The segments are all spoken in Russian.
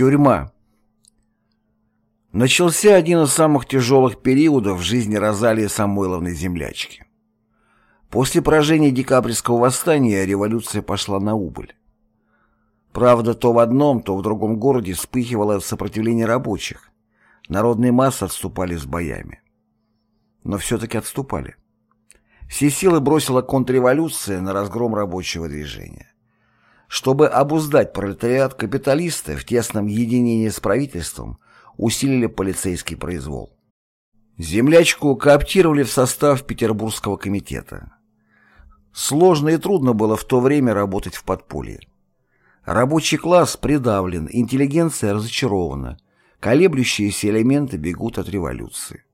Тюрьма. Начался один из самых тяжелых периодов в жизни Розалии Самойловны Землячки. После поражения декабрьского восстания революция пошла на убыль. Правда, то в одном, то в другом городе вспыхивало сопротивление рабочих. Народные массы отступали с боями. Но все-таки отступали. Все силы бросила контрреволюция на разгром рабочего движения. Чтобы обуздать пролетариат, капиталисты в тесном единении с правительством усилили полицейский произвол. Землячку кооптировали в состав Петербургского комитета. Сложно и трудно было в то время работать в подполье. Рабочий класс придавлен, интеллигенция разочарована, колеблющиеся элементы бегут от революции.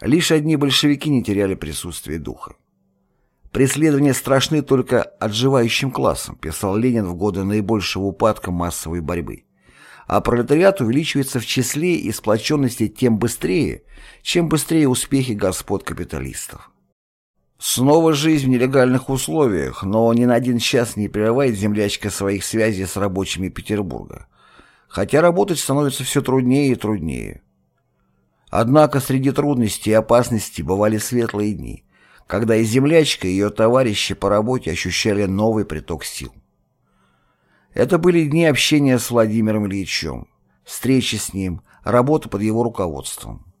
Лишь одни большевики не теряли присутствие духа. «Преследования страшны только отживающим классом», писал Ленин в годы наибольшего упадка массовой борьбы. А пролетариат увеличивается в числе и сплоченности тем быстрее, чем быстрее успехи господ капиталистов. Снова жизнь в нелегальных условиях, но ни на один час не прерывает землячка своих связей с рабочими Петербурга. Хотя работать становится все труднее и труднее. Однако среди трудностей и опасностей бывали светлые дни – когда и землячка, и ее товарищи по работе ощущали новый приток сил. Это были дни общения с Владимиром Ильичем, встречи с ним, работа под его руководством.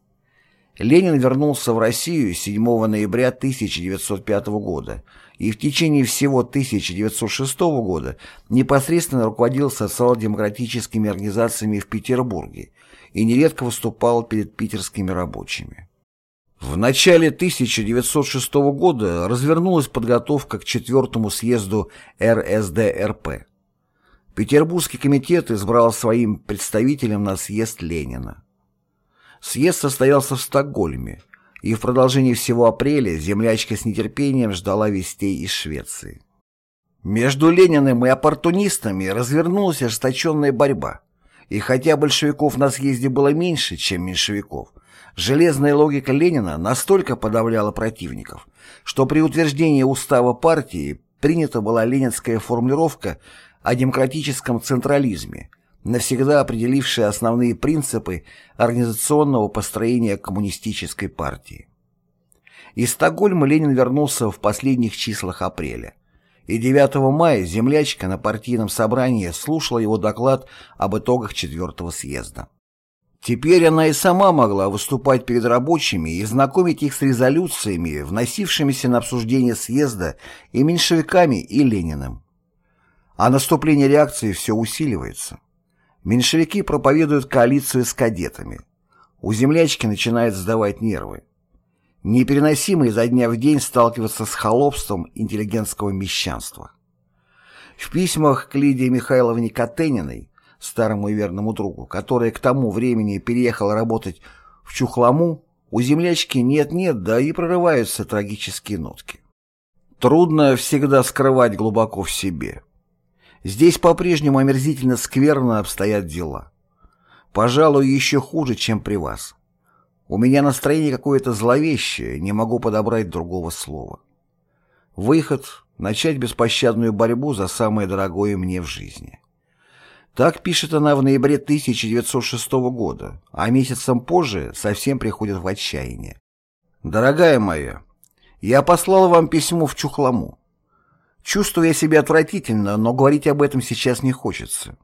Ленин вернулся в Россию 7 ноября 1905 года и в течение всего 1906 года непосредственно руководил социал-демократическими организациями в Петербурге и нередко выступал перед питерскими рабочими. В начале 1906 года развернулась подготовка к четвертому съезду РСДРП. Петербургский комитет избрал своим представителем на съезд Ленина. Съезд состоялся в Стокгольме, и в продолжении всего апреля землячка с нетерпением ждала вестей из Швеции. Между Лениным и оппортунистами развернулась ожесточенная борьба, и хотя большевиков на съезде было меньше, чем меньшевиков, Железная логика Ленина настолько подавляла противников, что при утверждении устава партии принята была ленинская формулировка о демократическом централизме, навсегда определившая основные принципы организационного построения коммунистической партии. Из Стокгольма Ленин вернулся в последних числах апреля, и 9 мая землячка на партийном собрании слушала его доклад об итогах четвертого съезда. Теперь она и сама могла выступать перед рабочими и знакомить их с резолюциями, вносившимися на обсуждение съезда и меньшевиками, и Лениным. А наступление реакции все усиливается. Меньшевики проповедуют коалицию с кадетами. У землячки начинают сдавать нервы. Непереносимо изо дня в день сталкиваться с холопством интеллигентского мещанства. В письмах к Лидии Михайловне Катениной старому и верному другу, которая к тому времени переехала работать в Чухламу, у землячки нет-нет, да и прорываются трагические нотки. Трудно всегда скрывать глубоко в себе. Здесь по-прежнему омерзительно скверно обстоят дела. Пожалуй, еще хуже, чем при вас. У меня настроение какое-то зловещее, не могу подобрать другого слова. Выход — начать беспощадную борьбу за самое дорогое мне в жизни. Так пишет она в ноябре 1906 года, а месяцем позже совсем приходит в отчаяние. «Дорогая моя, я послала вам письмо в Чухламу. Чувствую я себя отвратительно, но говорить об этом сейчас не хочется.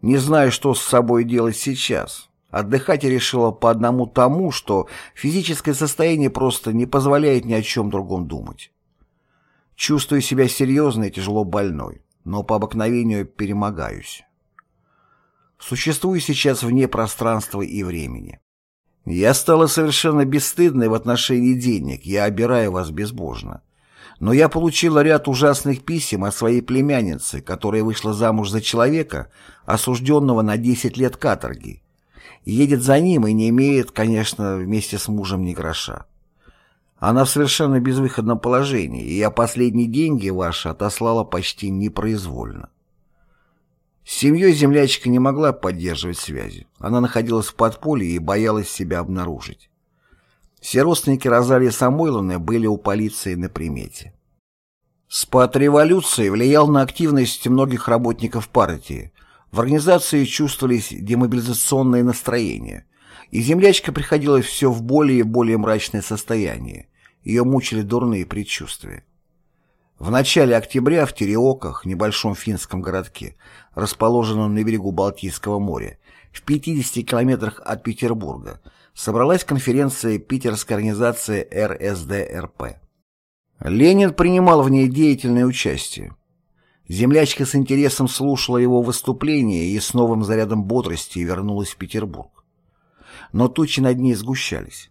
Не знаю, что с собой делать сейчас. Отдыхать я решила по одному тому, что физическое состояние просто не позволяет ни о чем другом думать. Чувствую себя серьезно и тяжело больной, но по обыкновению перемогаюсь. Существую сейчас вне пространства и времени. Я стала совершенно бесстыдной в отношении денег, я обираю вас безбожно. Но я получила ряд ужасных писем от своей племянницы, которая вышла замуж за человека, осужденного на 10 лет каторги. Едет за ним и не имеет, конечно, вместе с мужем ни гроша. Она в совершенно безвыходном положении, и я последние деньги ваши отослала почти непроизвольно. С семьей землячка не могла поддерживать связи. Она находилась в подполье и боялась себя обнаружить. Все родственники Розалии Самойловны были у полиции на примете. Спад революции влиял на активность многих работников партии, В организации чувствовались демобилизационные настроения, и землячка приходила все в более и более мрачное состояние. Ее мучили дурные предчувствия. В начале октября в Тереоках, небольшом финском городке, расположенном на берегу Балтийского моря, в 50 километрах от Петербурга, собралась конференция питерской организации РСДРП. Ленин принимал в ней деятельное участие. Землячка с интересом слушала его выступление и с новым зарядом бодрости вернулась в Петербург. Но тучи над ней сгущались.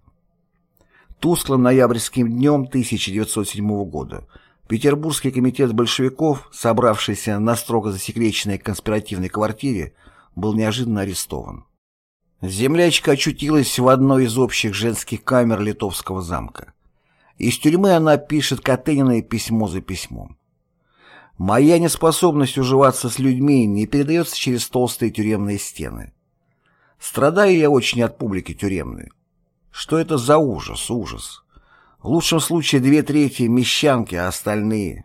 Тусклым ноябрьским днем 1907 года Петербургский комитет большевиков, собравшийся на строго засекреченной конспиративной квартире, был неожиданно арестован. Землячка очутилась в одной из общих женских камер Литовского замка. Из тюрьмы она пишет Катыниной письмо за письмом. Моя неспособность уживаться с людьми не передается через толстые тюремные стены. Страдаю я очень от публики тюремной. Что это за ужас, ужас? В лучшем случае две трети мещанки, а остальные...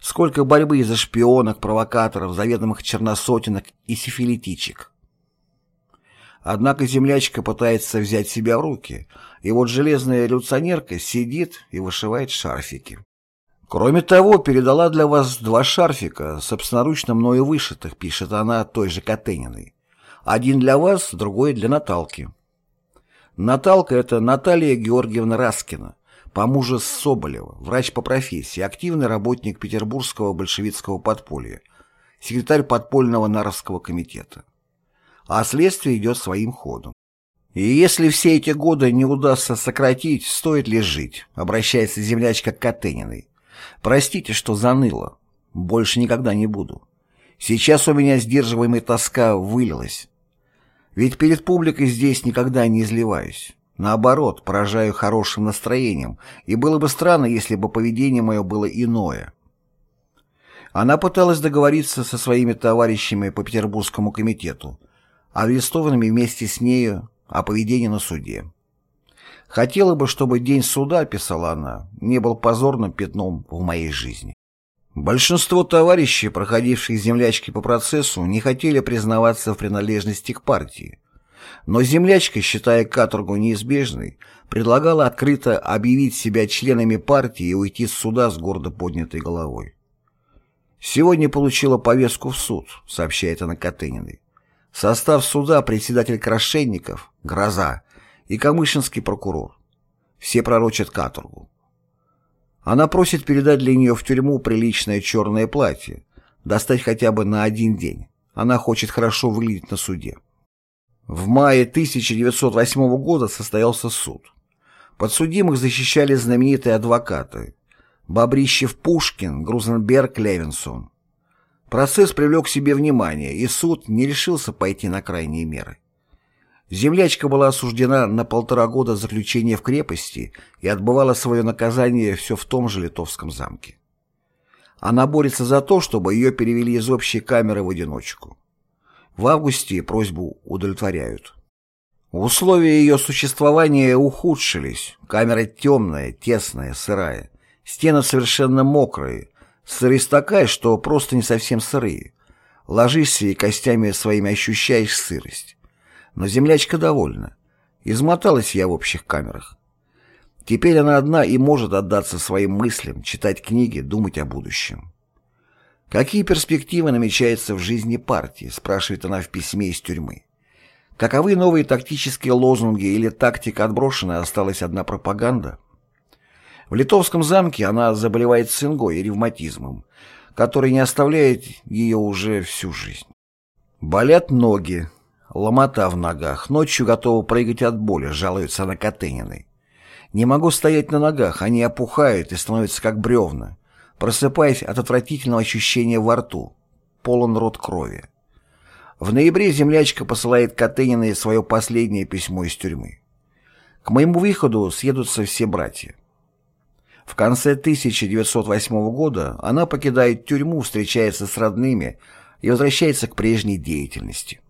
Сколько борьбы из-за шпионок, провокаторов, заведомых черносотенок и сифилитичек. Однако землячка пытается взять себя в руки, и вот железная революционерка сидит и вышивает шарфики. Кроме того, передала для вас два шарфика, собственноручно мною вышитых, пишет она той же Катениной. Один для вас, другой для Наталки. Наталка — это Наталья Георгиевна Раскина, по мужу Соболева, врач по профессии, активный работник Петербургского большевистского подполья, секретарь подпольного Наровского комитета. А следствие идет своим ходом. И если все эти годы не удастся сократить, стоит ли жить, обращается землячка к Катениной. Простите, что заныло. Больше никогда не буду. Сейчас у меня сдерживаемая тоска вылилась. Ведь перед публикой здесь никогда не изливаюсь. Наоборот, поражаю хорошим настроением, и было бы странно, если бы поведение мое было иное. Она пыталась договориться со своими товарищами по Петербургскому комитету, арестованными вместе с нею о поведении на суде. Хотела бы, чтобы день суда, писала она, не был позорным пятном в моей жизни. Большинство товарищей, проходивших землячки по процессу, не хотели признаваться в принадлежности к партии. Но землячка, считая каторгу неизбежной, предлагала открыто объявить себя членами партии и уйти с суда с гордо поднятой головой. «Сегодня получила повестку в суд», — сообщает она Катыниной. «Состав суда председатель Крашенников, Гроза, и Камышинский прокурор. Все пророчат каторгу. Она просит передать для нее в тюрьму приличное черное платье, достать хотя бы на один день. Она хочет хорошо выглядеть на суде. В мае 1908 года состоялся суд. Подсудимых защищали знаменитые адвокаты Бобрищев-Пушкин, Грузенберг-Левинсон. Процесс привлек к себе внимание, и суд не решился пойти на крайние меры. Землячка была осуждена на полтора года заключения в крепости и отбывала свое наказание все в том же Литовском замке. Она борется за то, чтобы ее перевели из общей камеры в одиночку. В августе просьбу удовлетворяют. Условия ее существования ухудшились. Камера темная, тесная, сырая. Стены совершенно мокрые. Сырость такая, что просто не совсем сырые. Ложишься и костями своими ощущаешь сырость. Но землячка довольна. Измоталась я в общих камерах. Теперь она одна и может отдаться своим мыслям, читать книги, думать о будущем. «Какие перспективы намечаются в жизни партии?» – спрашивает она в письме из тюрьмы. Каковы новые тактические лозунги или тактика отброшена, осталась одна пропаганда? В Литовском замке она заболевает цингой и ревматизмом, который не оставляет ее уже всю жизнь. Болят ноги, Ломота в ногах, ночью готова прыгать от боли, жалуется на Катыниной. Не могу стоять на ногах, они опухают и становятся как бревна. Просыпаясь от отвратительного ощущения во рту. Полон рот крови. В ноябре землячка посылает Катыниной свое последнее письмо из тюрьмы. К моему выходу съедутся все братья. В конце 1908 года она покидает тюрьму, встречается с родными и возвращается к прежней деятельности.